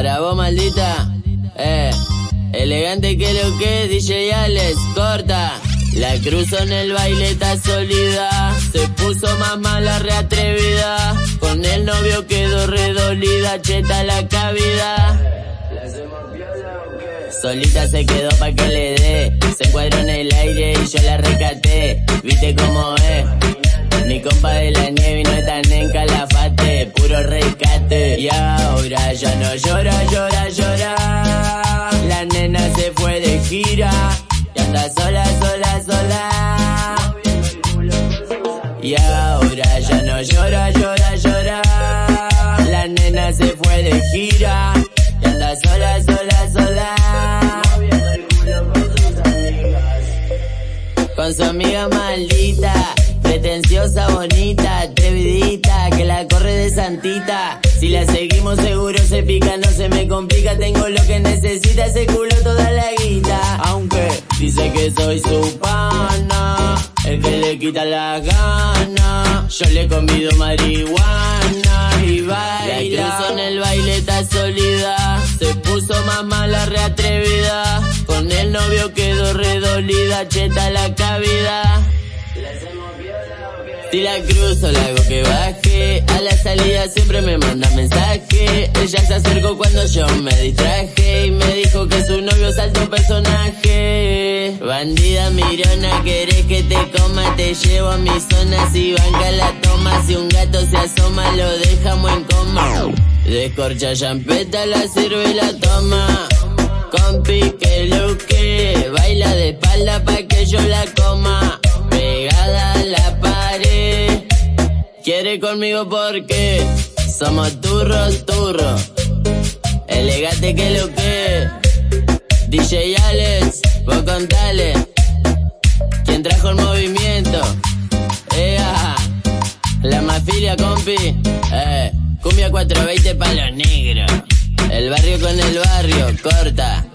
Para vos, maldita. Eh. Elegante que lo que, DJ Alex, corta. La cruzó en el baile, está sólida. Se puso más mala, reatrevida. Con el novio quedó redolida, cheta la cavidad. Solita se quedó pa' que le dé. Se encuadró en el aire y yo la recaté. Viste cómo es. Mi compa de la nieve no tan en calafate. Puro rescate. Y ahora ya no llora, llora, llora. La nena se fue de gira. Y anda sola, sola, sola. Y ahora ya no llora, llora, llora. La nena se fue de gira. Y anda sola, sola, sola. Con su amiga maldita, pretenciosa, bonita, santita. Si la seguimos seguro se pica, no se me complica, tengo lo que necesita, ese culo toda la guita. Aunque dice que soy su pana, el que le quita la gana. Yo le convido marihuana y baila. La cruzó en el baile, está sólida, se puso más mala, reatrevida. Con el novio quedó redolida, cheta la cavidad. Si la cruzo, la que baje. A la salida siempre me manda mensaje. Ella se acercó cuando yo me distraje. Y me dijo que su novio es alto personaje. Bandida mirona, querés que te coma. Te llevo a mi zona. Si banca la toma. Si un gato se asoma, lo dejamos en coma. Descorcha champeta, la sirve y la toma. Compi que lo que baila de espalda pa' Quiere conmigo porque somos turros, turros. Elegante que lo que. DJ Alex, vos contale. Quien trajo el movimiento. Ea, la mafilia, compi. Eh, cumbia 420 pa' los negros. El barrio con el barrio, corta.